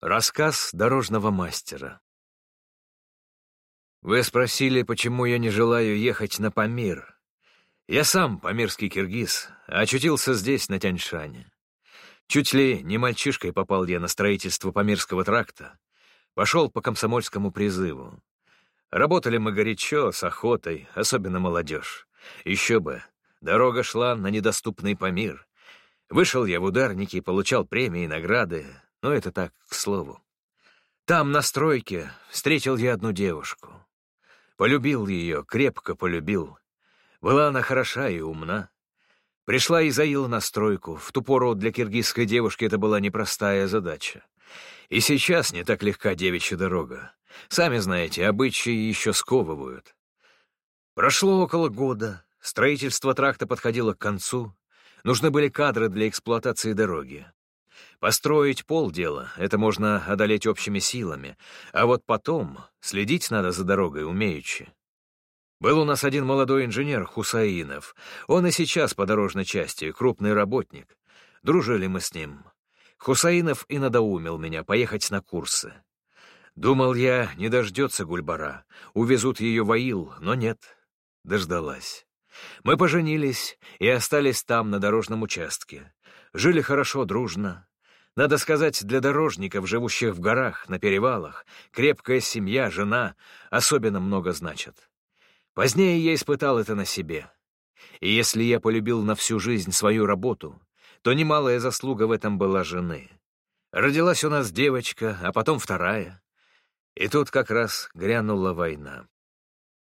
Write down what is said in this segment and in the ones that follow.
Рассказ дорожного мастера. Вы спросили, почему я не желаю ехать на Памир. Я сам, памирский киргиз, очутился здесь, на Тяньшане. Чуть ли не мальчишкой попал я на строительство Памирского тракта. Пошел по комсомольскому призыву. Работали мы горячо, с охотой, особенно молодежь. Еще бы, дорога шла на недоступный Памир. Вышел я в ударники, получал премии и награды, но это так, к слову. Там, на стройке, встретил я одну девушку. Полюбил ее, крепко полюбил. Была она хороша и умна. Пришла Изаила на стройку. В ту пору для киргизской девушки это была непростая задача. И сейчас не так легка девичья дорога. Сами знаете, обычаи еще сковывают. Прошло около года. Строительство тракта подходило к концу. Нужны были кадры для эксплуатации дороги. Построить полдела — это можно одолеть общими силами, а вот потом следить надо за дорогой умеючи. Был у нас один молодой инженер Хусаинов. Он и сейчас по дорожной части, крупный работник. Дружили мы с ним. Хусаинов и надоумил меня поехать на курсы. Думал я, не дождется Гульбара, увезут ее в Аил, но нет, дождалась. Мы поженились и остались там, на дорожном участке. Жили хорошо, дружно. Надо сказать, для дорожников, живущих в горах, на перевалах, крепкая семья, жена особенно много значат. Позднее я испытал это на себе. И если я полюбил на всю жизнь свою работу, то немалая заслуга в этом была жены. Родилась у нас девочка, а потом вторая. И тут как раз грянула война.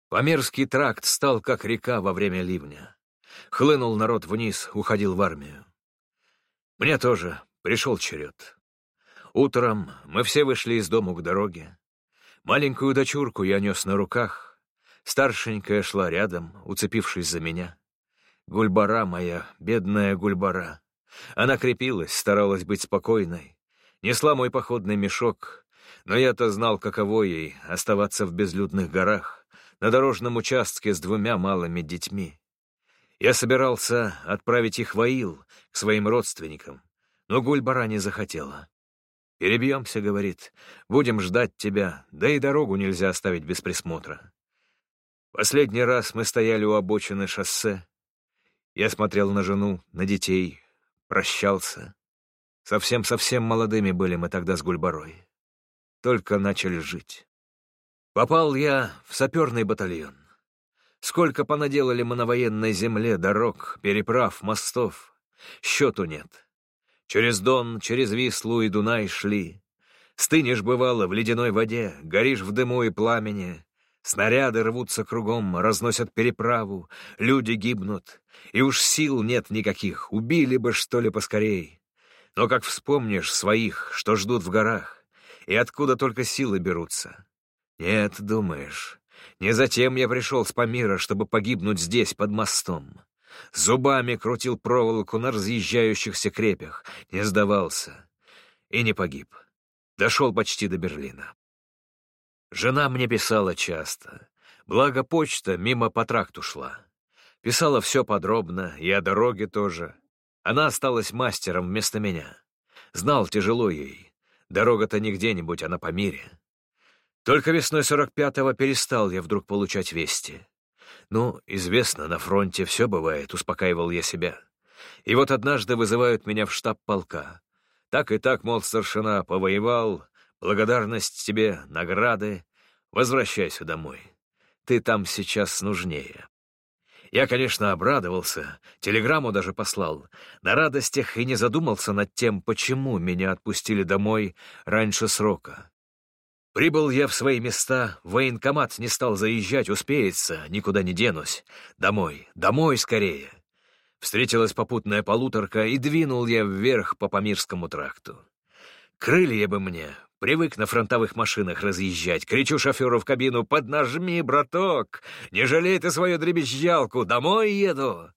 Померский тракт стал как река во время ливня. Хлынул народ вниз, уходил в армию. Мне тоже Пришел черед. Утром мы все вышли из дому к дороге. Маленькую дочурку я нес на руках. Старшенькая шла рядом, уцепившись за меня. Гульбара моя, бедная Гульбара. Она крепилась, старалась быть спокойной. Несла мой походный мешок, но я-то знал, каково ей оставаться в безлюдных горах, на дорожном участке с двумя малыми детьми. Я собирался отправить их в Аил, к своим родственникам, но Гульбара не захотела. «Перебьемся», — говорит, — «будем ждать тебя, да и дорогу нельзя оставить без присмотра». Последний раз мы стояли у обочины шоссе. Я смотрел на жену, на детей, прощался. Совсем-совсем молодыми были мы тогда с Гульбарой. Только начали жить. Попал я в саперный батальон. Сколько понаделали мы на военной земле дорог, переправ, мостов. Счету нет. Через Дон, через Вислу и Дунай шли. Стынешь, бывало, в ледяной воде, горишь в дыму и пламени. Снаряды рвутся кругом, разносят переправу, люди гибнут, и уж сил нет никаких, убили бы, что ли, поскорей. Но как вспомнишь своих, что ждут в горах, и откуда только силы берутся. Нет, думаешь, не затем я пришел с Памира, чтобы погибнуть здесь, под мостом. Зубами крутил проволоку на разъезжающихся крепях, не сдавался и не погиб. Дошел почти до Берлина. Жена мне писала часто, благо почта мимо по тракту шла. Писала все подробно, и о дороге тоже. Она осталась мастером вместо меня. Знал, тяжело ей. Дорога-то не где-нибудь, а на Памире. Только весной 45-го перестал я вдруг получать вести. «Ну, известно, на фронте все бывает», — успокаивал я себя. И вот однажды вызывают меня в штаб полка. Так и так, мол, старшина, повоевал, благодарность тебе, награды. Возвращайся домой. Ты там сейчас нужнее. Я, конечно, обрадовался, телеграмму даже послал. На радостях и не задумался над тем, почему меня отпустили домой раньше срока. Прибыл я в свои места, военкомат не стал заезжать, успеется, никуда не денусь. Домой, домой скорее. Встретилась попутная полуторка, и двинул я вверх по Памирскому тракту. Крылья бы мне, привык на фронтовых машинах разъезжать. Кричу шоферу в кабину, поднажми, браток, не жалей ты свою дребезжалку, домой еду.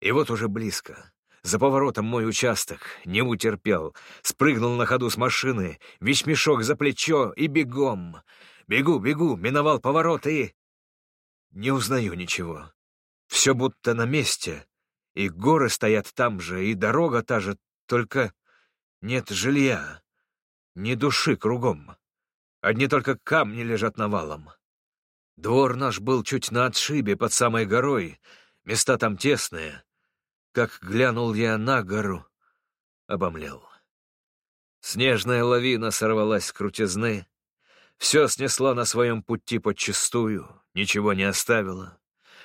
И вот уже близко. За поворотом мой участок, не утерпел. Спрыгнул на ходу с машины, вещмешок за плечо и бегом. Бегу, бегу, миновал поворот и... Не узнаю ничего. Все будто на месте. И горы стоят там же, и дорога та же, только нет жилья. Ни души кругом. Одни только камни лежат навалом. Двор наш был чуть на отшибе, под самой горой. Места там тесные. Как глянул я на гору, обомлел. Снежная лавина сорвалась с крутизны, все снесла на своем пути подчистую, ничего не оставила.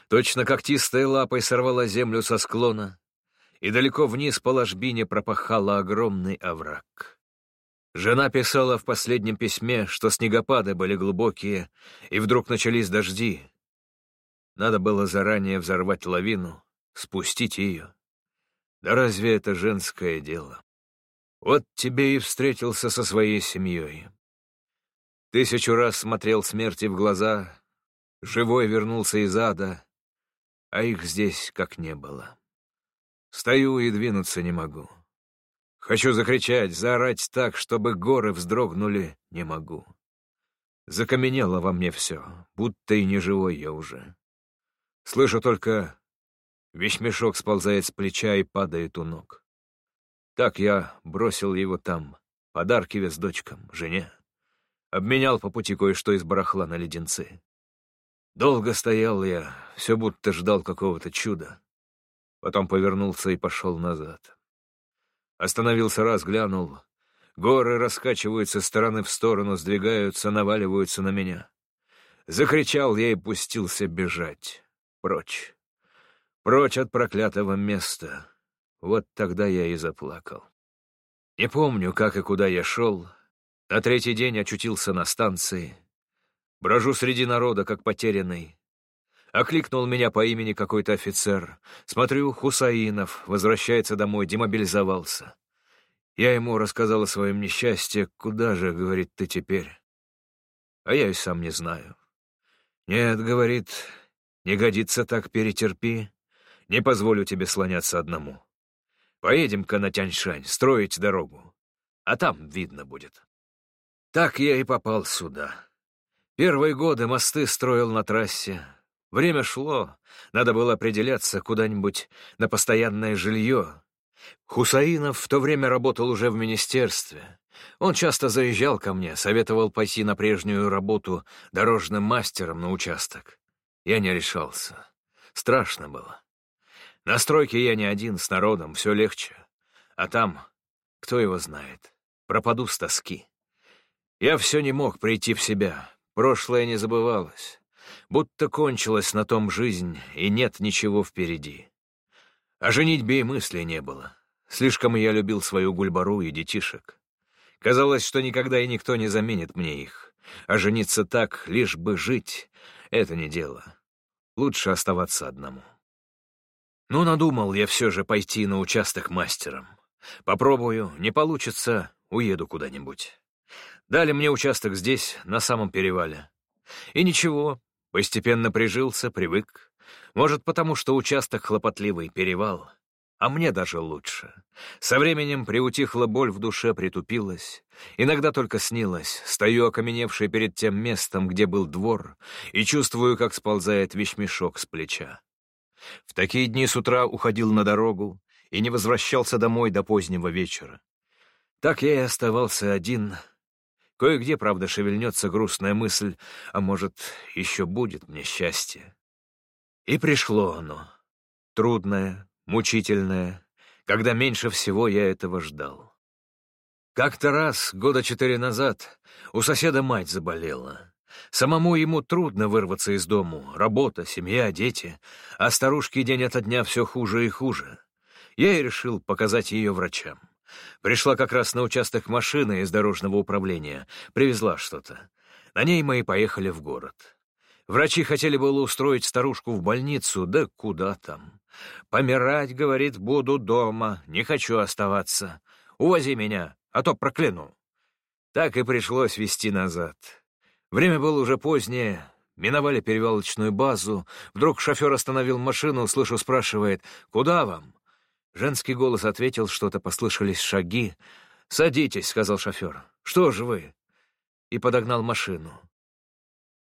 Точно когтистой лапой сорвала землю со склона и далеко вниз по ложбине пропахала огромный овраг. Жена писала в последнем письме, что снегопады были глубокие, и вдруг начались дожди. Надо было заранее взорвать лавину, спустить ее. Да разве это женское дело? Вот тебе и встретился со своей семьей. Тысячу раз смотрел смерти в глаза, живой вернулся из ада, а их здесь как не было. Стою и двинуться не могу. Хочу закричать, заорать так, чтобы горы вздрогнули, не могу. Закаменело во мне все, будто и не живой я уже. Слышу только, вещмешок сползает с плеча и падает у ног. Так я бросил его там, подарки вез дочкам, жене. Обменял по пути кое-что из барахла на леденцы. Долго стоял я, все будто ждал какого-то чуда. Потом повернулся и пошел назад. Остановился раз, глянул. Горы раскачиваются стороны в сторону, сдвигаются, наваливаются на меня. Закричал я и пустился бежать. Прочь. Прочь от проклятого места. Вот тогда я и заплакал. Не помню, как и куда я шел. На третий день очутился на станции. Брожу среди народа, как потерянный. Окликнул меня по имени какой-то офицер. Смотрю, Хусаинов возвращается домой, демобилизовался. Я ему рассказал о своем несчастье. «Куда же, — говорит, — ты теперь?» А я и сам не знаю. «Нет, — говорит, — не годится так, перетерпи. Не позволю тебе слоняться одному. Поедем-ка на Тяньшань, строить дорогу. А там видно будет. Так я и попал сюда. Первые годы мосты строил на трассе. Время шло, надо было определяться куда-нибудь на постоянное жилье. Хусаинов в то время работал уже в министерстве. Он часто заезжал ко мне, советовал пойти на прежнюю работу дорожным мастером на участок. Я не решался. Страшно было. На стройке я не один, с народом, все легче. А там, кто его знает, пропаду с тоски. Я все не мог прийти в себя, прошлое не забывалось. Будто кончилась на том жизнь, и нет ничего впереди. О женитьбе и мысли не было. Слишком я любил свою гульбару и детишек. Казалось, что никогда и никто не заменит мне их. А жениться так, лишь бы жить — это не дело. Лучше оставаться одному. Ну, надумал я все же пойти на участок мастером. Попробую, не получится, уеду куда-нибудь. Дали мне участок здесь, на самом перевале. И ничего, постепенно прижился, привык. Может, потому что участок хлопотливый, перевал. А мне даже лучше. Со временем приутихла боль в душе, притупилась. Иногда только снилось. Стою окаменевший перед тем местом, где был двор, и чувствую, как сползает вещмешок с плеча. В такие дни с утра уходил на дорогу и не возвращался домой до позднего вечера. Так я и оставался один. Кое-где, правда, шевельнется грустная мысль, а может, еще будет мне счастье. И пришло оно. Трудное, мучительное, когда меньше всего я этого ждал. Как-то раз, года четыре назад, у соседа мать заболела. Самому ему трудно вырваться из дому, работа, семья, дети, а старушке день ото дня все хуже и хуже. Я и решил показать ее врачам. Пришла как раз на участок машины из дорожного управления, привезла что-то. На ней мы и поехали в город. Врачи хотели было устроить старушку в больницу, да куда там. «Помирать, — говорит, — буду дома, не хочу оставаться. Увози меня, а то прокляну». Так и пришлось везти назад. Время было уже позднее, миновали перевалочную базу. Вдруг шофер остановил машину, слышу, спрашивает, «Куда вам?» Женский голос ответил, что-то послышались шаги. «Садитесь», — сказал шофер. «Что же вы?» И подогнал машину.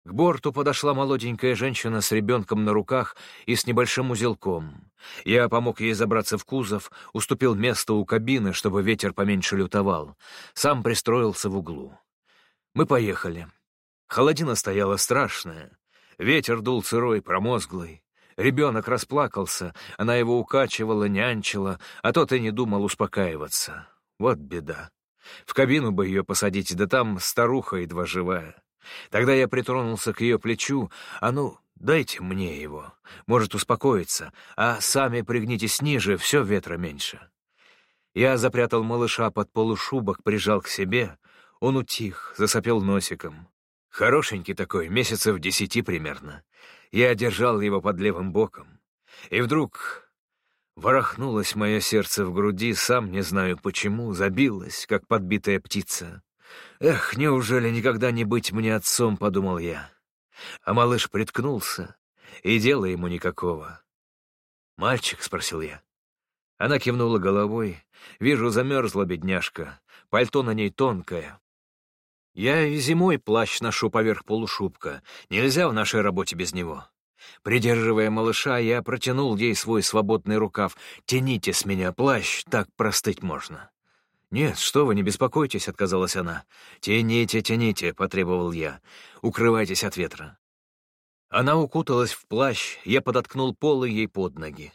К борту подошла молоденькая женщина с ребенком на руках и с небольшим узелком. Я помог ей забраться в кузов, уступил место у кабины, чтобы ветер поменьше лютовал. Сам пристроился в углу. Мы поехали. Холодина стояла страшная. Ветер дул сырой, промозглый. Ребенок расплакался, она его укачивала, нянчила, а тот и не думал успокаиваться. Вот беда. В кабину бы ее посадить, да там старуха едва живая. Тогда я притронулся к ее плечу, а ну, дайте мне его, может успокоиться, а сами пригнитесь ниже, все ветра меньше. Я запрятал малыша под полушубок, прижал к себе. Он утих, засопел носиком. Хорошенький такой, месяцев десяти примерно. Я держал его под левым боком. И вдруг ворохнулось мое сердце в груди, сам не знаю почему, забилось, как подбитая птица. «Эх, неужели никогда не быть мне отцом?» — подумал я. А малыш приткнулся, и дела ему никакого. «Мальчик?» — спросил я. Она кивнула головой. Вижу, замерзла бедняжка. Пальто на ней тонкое. Я и зимой плащ ношу поверх полушубка. Нельзя в нашей работе без него. Придерживая малыша, я протянул ей свой свободный рукав. «Тяните с меня плащ, так простыть можно». «Нет, что вы, не беспокойтесь», — отказалась она. «Тяните, тяните», — потребовал я. «Укрывайтесь от ветра». Она укуталась в плащ, я подоткнул полы ей под ноги.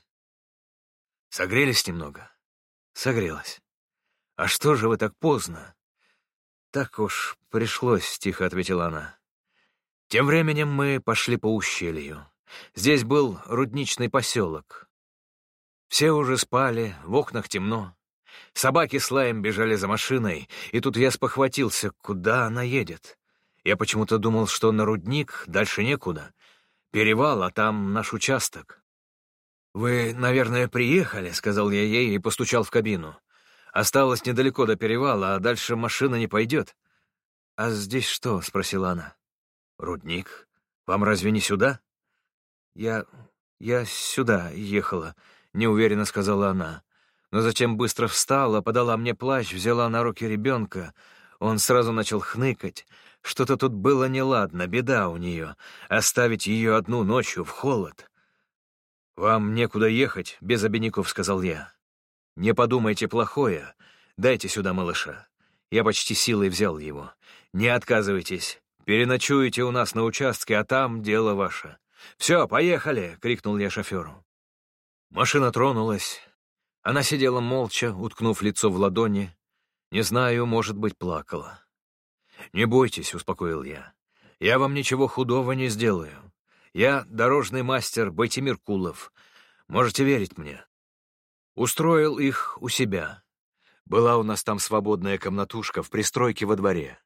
«Согрелись немного?» «Согрелась». «А что же вы так поздно?» «Так уж пришлось», — тихо ответила она. Тем временем мы пошли по ущелью. Здесь был рудничный поселок. Все уже спали, в окнах темно. Собаки с лаем бежали за машиной, и тут я спохватился, куда она едет. Я почему-то думал, что на рудник, дальше некуда. Перевал, а там наш участок. «Вы, наверное, приехали», — сказал я ей и постучал в кабину. «Осталось недалеко до перевала, а дальше машина не пойдет». «А здесь что?» — спросила она. «Рудник. Вам разве не сюда?» «Я... я сюда ехала», — неуверенно сказала она но затем быстро встала, подала мне плащ, взяла на руки ребенка. Он сразу начал хныкать. Что-то тут было неладно, беда у нее. Оставить ее одну ночью в холод. «Вам некуда ехать», — без обиняков сказал я. «Не подумайте плохое. Дайте сюда малыша». Я почти силой взял его. «Не отказывайтесь. Переночуете у нас на участке, а там дело ваше». «Все, поехали!» — крикнул я шоферу. Машина тронулась. Она сидела молча, уткнув лицо в ладони. Не знаю, может быть, плакала. «Не бойтесь», — успокоил я. «Я вам ничего худого не сделаю. Я дорожный мастер Байтимир Кулов. Можете верить мне». Устроил их у себя. Была у нас там свободная комнатушка в пристройке во дворе.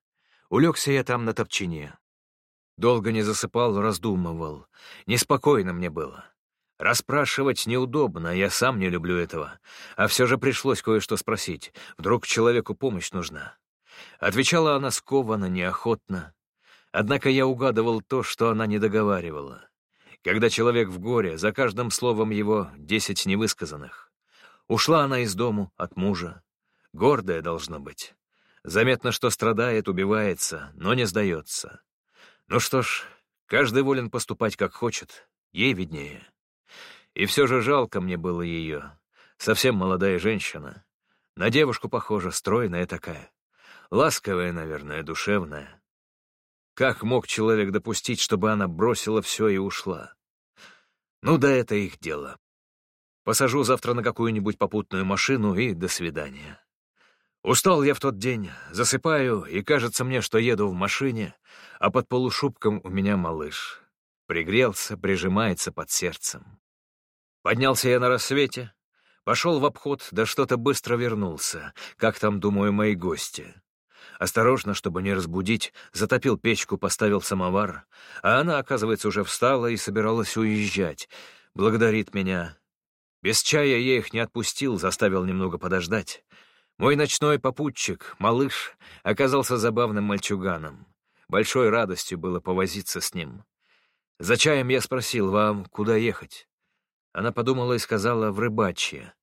Улегся я там на топчине. Долго не засыпал, раздумывал. Неспокойно мне было. Расспрашивать неудобно, я сам не люблю этого. А все же пришлось кое-что спросить. Вдруг человеку помощь нужна. Отвечала она скованно, неохотно. Однако я угадывал то, что она не договаривала. Когда человек в горе, за каждым словом его десять невысказанных. Ушла она из дому от мужа. Гордая должна быть. Заметно, что страдает, убивается, но не сдается. Ну что ж, каждый волен поступать как хочет, ей виднее. И все же жалко мне было ее. Совсем молодая женщина. На девушку похожа, стройная такая. Ласковая, наверное, душевная. Как мог человек допустить, чтобы она бросила все и ушла? Ну да это их дело. Посажу завтра на какую-нибудь попутную машину и до свидания. Устал я в тот день, засыпаю, и кажется мне, что еду в машине, а под полушубком у меня малыш. Пригрелся, прижимается под сердцем. Поднялся я на рассвете, пошел в обход, да что-то быстро вернулся, как там, думаю, мои гости. Осторожно, чтобы не разбудить, затопил печку, поставил самовар, а она, оказывается, уже встала и собиралась уезжать. Благодарит меня. Без чая я их не отпустил, заставил немного подождать. Мой ночной попутчик, малыш, оказался забавным мальчуганом. Большой радостью было повозиться с ним. За чаем я спросил, вам куда ехать? Она подумала и сказала в рыбачье.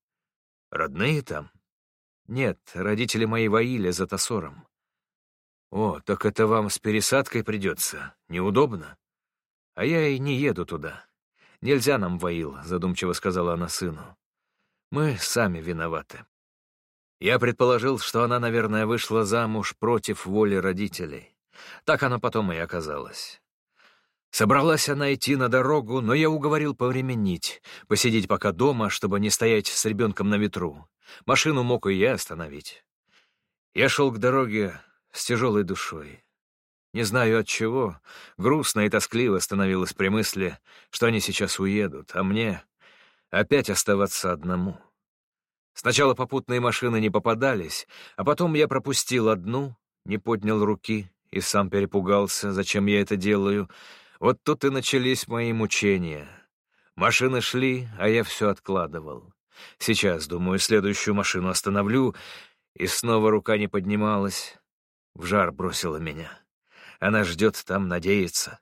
«Родные там?» «Нет, родители мои воили за Тосором». «О, так это вам с пересадкой придется. Неудобно. А я и не еду туда. Нельзя нам, Ваил», — задумчиво сказала она сыну. «Мы сами виноваты». Я предположил, что она, наверное, вышла замуж против воли родителей. Так она потом и оказалась. Собралась она идти на дорогу, но я уговорил повременить, посидеть пока дома, чтобы не стоять с ребенком на ветру. Машину мог и я остановить. Я шел к дороге с тяжелой душой. Не знаю от чего, грустно и тоскливо становилось при мысли, что они сейчас уедут, а мне опять оставаться одному. Сначала попутные машины не попадались, а потом я пропустил одну, не поднял руки и сам перепугался, зачем я это делаю. Вот тут и начались мои мучения. Машины шли, а я все откладывал. Сейчас, думаю, следующую машину остановлю, и снова рука не поднималась. В жар бросила меня. Она ждет там, надеется.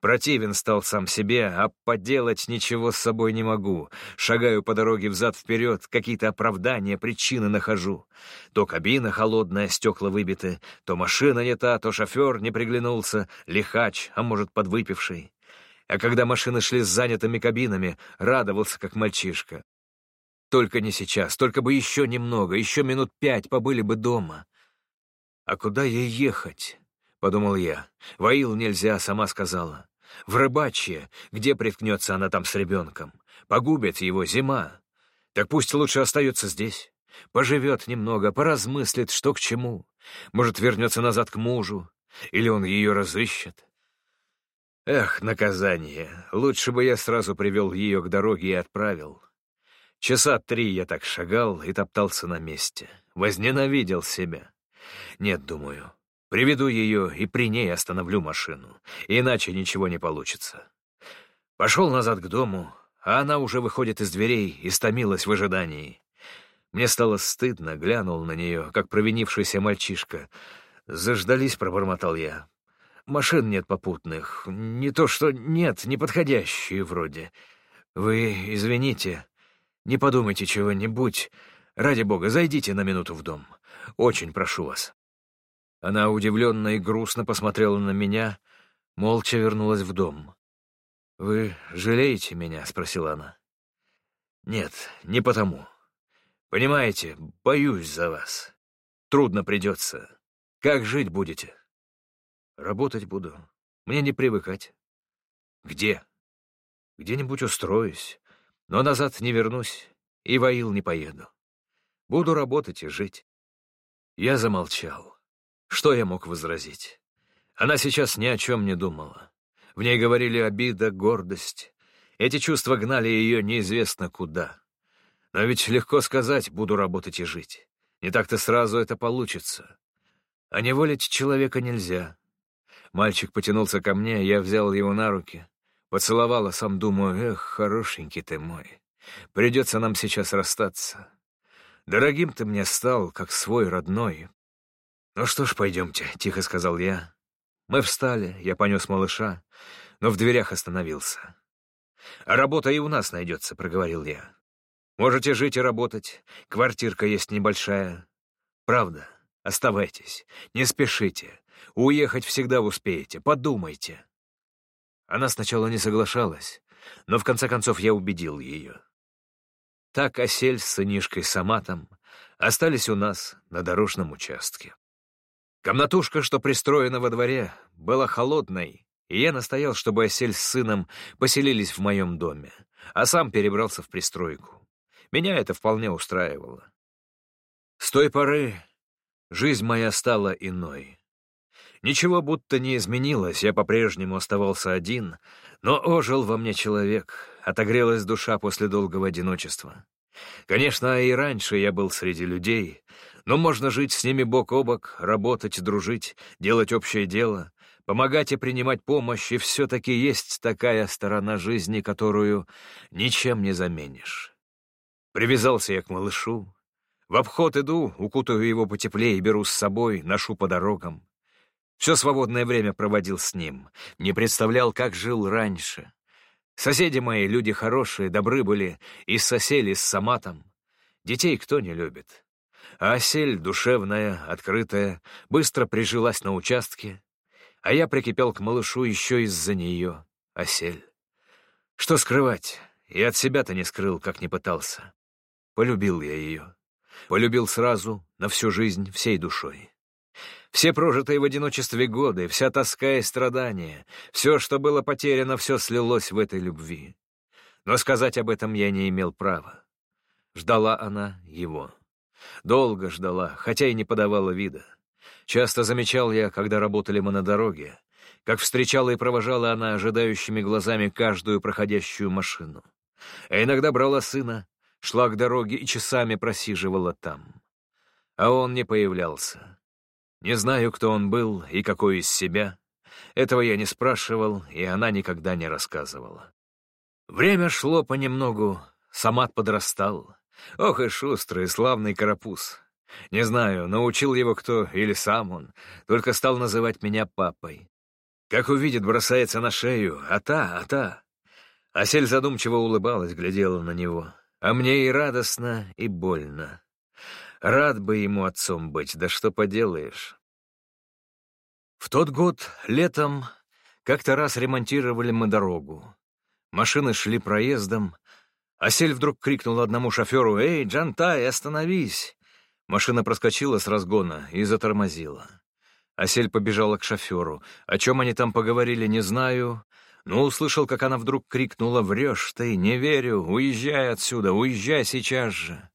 Противен стал сам себе, а поделать ничего с собой не могу. Шагаю по дороге взад-вперед, какие-то оправдания, причины нахожу. То кабина холодная, стекла выбиты, то машина не та, то шофер не приглянулся, лихач, а может, подвыпивший. А когда машины шли с занятыми кабинами, радовался, как мальчишка. Только не сейчас, только бы еще немного, еще минут пять побыли бы дома. А куда ей ехать? — подумал я. «Ваил нельзя», — сама сказала. В рыбачье, где приткнется она там с ребенком? Погубит его зима. Так пусть лучше остается здесь. Поживет немного, поразмыслит, что к чему. Может, вернется назад к мужу, или он ее разыщет. Эх, наказание. Лучше бы я сразу привел ее к дороге и отправил. Часа три я так шагал и топтался на месте. Возненавидел себя. Нет, думаю, Приведу ее и при ней остановлю машину, иначе ничего не получится. Пошел назад к дому, а она уже выходит из дверей и стомилась в ожидании. Мне стало стыдно, глянул на нее, как провинившийся мальчишка. «Заждались», — пробормотал я. «Машин нет попутных. Не то что нет, неподходящие вроде. Вы извините, не подумайте чего-нибудь. Ради бога, зайдите на минуту в дом. Очень прошу вас». Она удивленно и грустно посмотрела на меня, молча вернулась в дом. «Вы жалеете меня?» — спросила она. «Нет, не потому. Понимаете, боюсь за вас. Трудно придется. Как жить будете?» «Работать буду. Мне не привыкать». «Где?» «Где-нибудь устроюсь, но назад не вернусь и в Аил не поеду. Буду работать и жить». Я замолчал. Что я мог возразить? Она сейчас ни о чем не думала. В ней говорили обида, гордость. Эти чувства гнали ее неизвестно куда. Но ведь легко сказать «буду работать и жить». Не так-то сразу это получится. А неволить человека нельзя. Мальчик потянулся ко мне, я взял его на руки. Поцеловал, а сам думаю, эх, хорошенький ты мой. Придется нам сейчас расстаться. Дорогим ты мне стал, как свой родной. «Ну что ж, пойдемте», — тихо сказал я. Мы встали, я понес малыша, но в дверях остановился. «А работа и у нас найдется», — проговорил я. «Можете жить и работать, квартирка есть небольшая. Правда, оставайтесь, не спешите, уехать всегда успеете, подумайте». Она сначала не соглашалась, но в конце концов я убедил ее. Так осель с сынишкой Саматом остались у нас на дорожном участке. Комнатушка, что пристроена во дворе, была холодной, и я настоял, чтобы Осель с сыном поселились в моем доме, а сам перебрался в пристройку. Меня это вполне устраивало. С той поры жизнь моя стала иной. Ничего будто не изменилось, я по-прежнему оставался один, но ожил во мне человек, отогрелась душа после долгого одиночества. Конечно, и раньше я был среди людей, но можно жить с ними бок о бок, работать, дружить, делать общее дело, помогать и принимать помощь, и все-таки есть такая сторона жизни, которую ничем не заменишь. Привязался я к малышу. В обход иду, укутаю его потеплее, беру с собой, ношу по дорогам. Все свободное время проводил с ним, не представлял, как жил раньше. Соседи мои, люди хорошие, добры были, и сосели с Саматом. Детей кто не любит. А осель, душевная, открытая, быстро прижилась на участке, а я прикипел к малышу еще из-за нее, осель. Что скрывать? И от себя-то не скрыл, как не пытался. Полюбил я ее. Полюбил сразу, на всю жизнь, всей душой. Все прожитые в одиночестве годы, вся тоска и страдания, все, что было потеряно, все слилось в этой любви. Но сказать об этом я не имел права. Ждала она его. Долго ждала, хотя и не подавала вида. Часто замечал я, когда работали мы на дороге, как встречала и провожала она ожидающими глазами каждую проходящую машину. А иногда брала сына, шла к дороге и часами просиживала там. А он не появлялся. Не знаю, кто он был и какой из себя. Этого я не спрашивал, и она никогда не рассказывала. Время шло понемногу, Самат подрастал. Ох и шустрый, славный карапуз. Не знаю, научил его кто или сам он, только стал называть меня папой. Как увидит, бросается на шею, а та, а та. Асель задумчиво улыбалась, глядела на него. А мне и радостно, и больно. Рад бы ему отцом быть, да что поделаешь. В тот год, летом, как-то раз ремонтировали мы дорогу. Машины шли проездом. Асель вдруг крикнул одному шоферу «Эй, Джантай, остановись!» Машина проскочила с разгона и затормозила. Асель побежала к шоферу. О чем они там поговорили, не знаю. Но услышал, как она вдруг крикнула «Врешь ты, не верю! Уезжай отсюда, уезжай сейчас же!»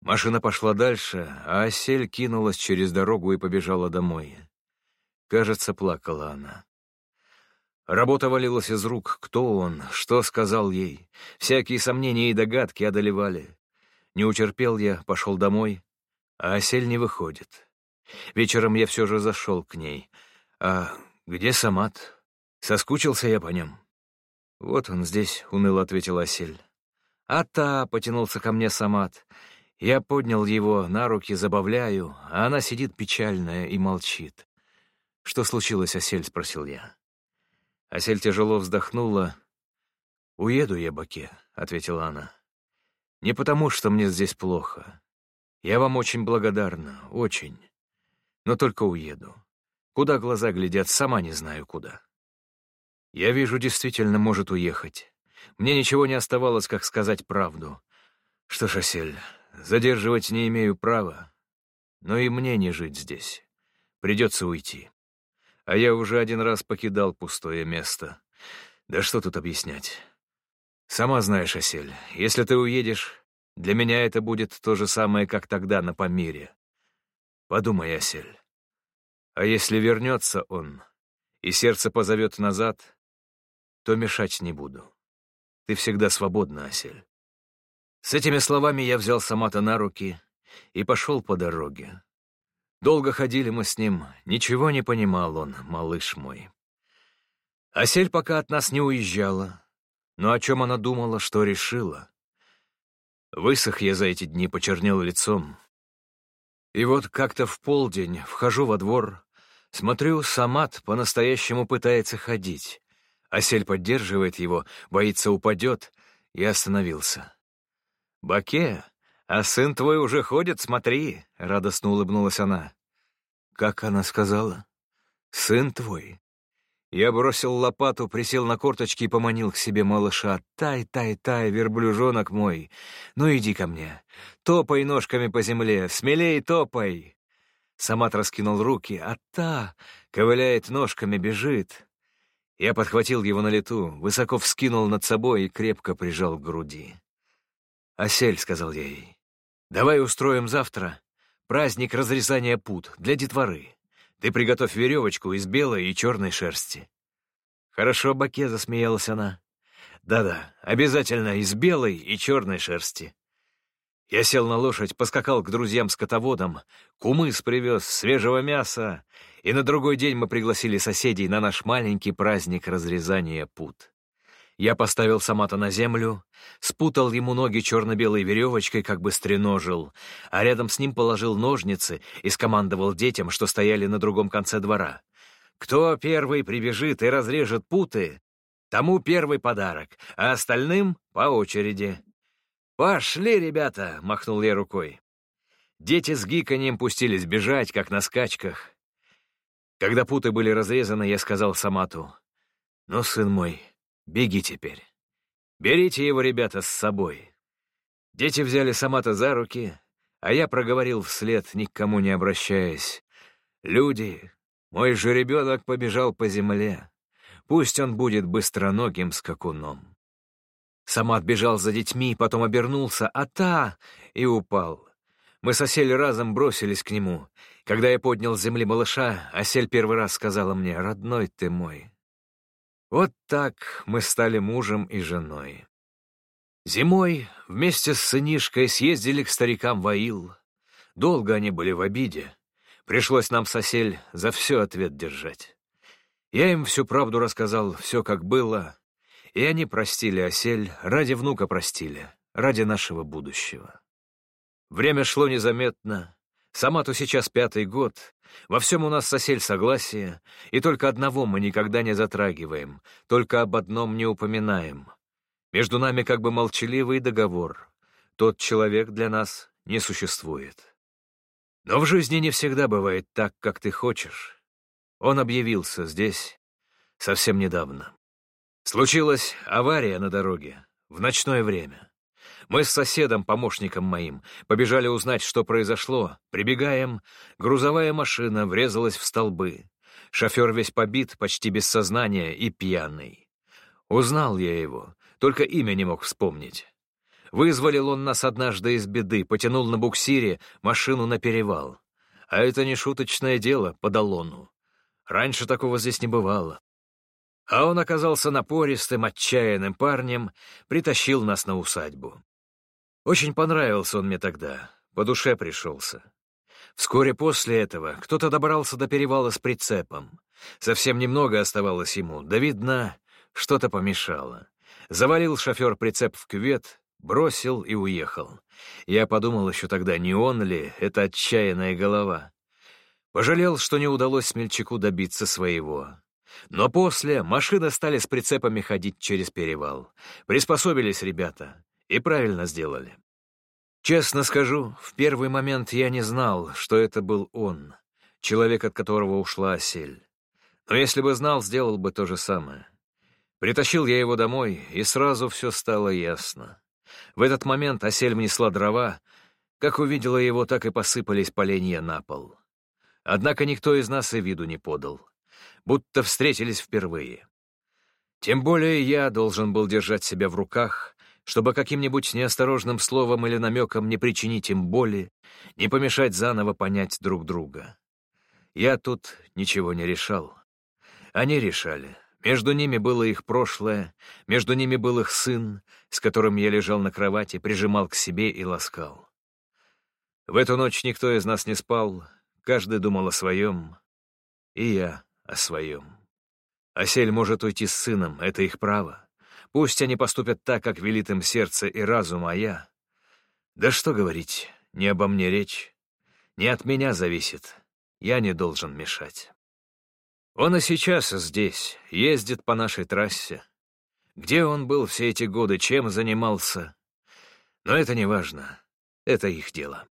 Машина пошла дальше, а Асель кинулась через дорогу и побежала домой. Кажется, плакала она. Работа валилась из рук. Кто он? Что сказал ей? Всякие сомнения и догадки одолевали. Не утерпел я, пошел домой, а Осель не выходит. Вечером я все же зашел к ней. А где Самат? Соскучился я по нем. Вот он здесь, — уныло ответил Осель. А та, — потянулся ко мне Самат. Я поднял его на руки, забавляю, а она сидит печальная и молчит. «Что случилось, Осель?» — спросил я. Осель тяжело вздохнула. «Уеду я, Баке», — ответила она. Не потому, что мне здесь плохо. Я вам очень благодарна, очень. Но только уеду. Куда глаза глядят, сама не знаю куда. Я вижу, действительно может уехать. Мне ничего не оставалось, как сказать правду. Что ж, Осель, задерживать не имею права. Но и мне не жить здесь. Придется уйти. А я уже один раз покидал пустое место. Да что тут объяснять? Сама знаешь, Осель, если ты уедешь, для меня это будет то же самое, как тогда на Памире. Подумай, Осель. А если вернется он, и сердце позовет назад, то мешать не буду. Ты всегда свободна, Осель. С этими словами я взял Самата на руки и пошел по дороге. Долго ходили мы с ним, ничего не понимал он, малыш мой. Осель пока от нас не уезжала, но о чем она думала, что решила? Высох я за эти дни, почернел лицом. И вот как-то в полдень вхожу во двор, смотрю, Самат по-настоящему пытается ходить. Осель поддерживает его, боится упадет, и остановился. «Баке, а сын твой уже ходит, смотри!» — радостно улыбнулась она. «Как она сказала?» «Сын твой. Я бросил лопату, присел на корточки и поманил к себе малыша. «Тай, тай, тай, верблюжонок мой! Ну иди ко мне! Топай ножками по земле! Смелей топай!» Самат раскинул руки, а та ковыляет ножками, бежит. Я подхватил его на лету, высоко вскинул над собой и крепко прижал к груди. «Осель», — сказал я ей, — «давай устроим завтра праздник разрезания пут для детворы». Ты приготовь веревочку из белой и черной шерсти». «Хорошо, Баке», — засмеялась она. «Да-да, обязательно из белой и черной шерсти». Я сел на лошадь, поскакал к друзьям-скотоводам, кумыс привез, свежего мяса, и на другой день мы пригласили соседей на наш маленький праздник разрезания пут. Я поставил Самата на землю, спутал ему ноги черно-белой веревочкой, как бы стреножил, а рядом с ним положил ножницы и скомандовал детям, что стояли на другом конце двора. «Кто первый прибежит и разрежет путы, тому первый подарок, а остальным — по очереди». «Пошли, ребята!» — махнул я рукой. Дети с гиканьем пустились бежать, как на скачках. Когда путы были разрезаны, я сказал Самату, «Ну, сын мой, беги теперь. Берите его, ребята, с собой». Дети взяли Самата за руки, а я проговорил вслед, никому не обращаясь. «Люди, мой же ребенок побежал по земле. Пусть он будет быстроногим скакуном». Самат бежал за детьми, потом обернулся, а та и упал. Мы с Осель разом бросились к нему. Когда я поднял с земли малыша, Осель первый раз сказала мне, «Родной ты мой». Вот так мы стали мужем и женой. Зимой вместе с сынишкой съездили к старикам в Аил. Долго они были в обиде. Пришлось нам с Осель за все ответ держать. Я им всю правду рассказал, все как было, и они простили осель, ради внука простили, ради нашего будущего. Время шло незаметно. Сама-то сейчас пятый год. Во всем у нас сосель согласие, и только одного мы никогда не затрагиваем, только об одном не упоминаем. Между нами как бы молчаливый договор. Тот человек для нас не существует. Но в жизни не всегда бывает так, как ты хочешь. Он объявился здесь совсем недавно. Случилась авария на дороге в ночное время. Мы с соседом, помощником моим, побежали узнать, что произошло. Прибегаем, грузовая машина врезалась в столбы. Шофер весь побит, почти без сознания и пьяный. Узнал я его, только имя не мог вспомнить. Вызволил он нас однажды из беды, потянул на буксире машину на перевал. А это не шуточное дело по Долону. Раньше такого здесь не бывало. А он оказался напористым, отчаянным парнем, притащил нас на усадьбу. Очень понравился он мне тогда, по душе пришелся. Вскоре после этого кто-то добрался до перевала с прицепом. Совсем немного оставалось ему, да, видно, что-то помешало. Завалил шофер прицеп в кювет, бросил и уехал. Я подумал еще тогда, не он ли, это отчаянная голова. Пожалел, что не удалось смельчаку добиться своего. Но после машины стали с прицепами ходить через перевал. Приспособились ребята и правильно сделали. Честно скажу, в первый момент я не знал, что это был он, человек, от которого ушла осель. Но если бы знал, сделал бы то же самое. Притащил я его домой, и сразу все стало ясно. В этот момент осель внесла дрова, как увидела его, так и посыпались поленья на пол. Однако никто из нас и виду не подал будто встретились впервые. Тем более я должен был держать себя в руках, чтобы каким-нибудь неосторожным словом или намеком не причинить им боли, не помешать заново понять друг друга. Я тут ничего не решал. Они решали. Между ними было их прошлое, между ними был их сын, с которым я лежал на кровати, прижимал к себе и ласкал. В эту ночь никто из нас не спал, каждый думал о своем, и я о своем. Осель может уйти с сыном, это их право. Пусть они поступят так, как велит им сердце и разум, а я... Да что говорить, не обо мне речь. Не от меня зависит, я не должен мешать. Он и сейчас здесь, ездит по нашей трассе. Где он был все эти годы, чем занимался? Но это не важно, это их дело.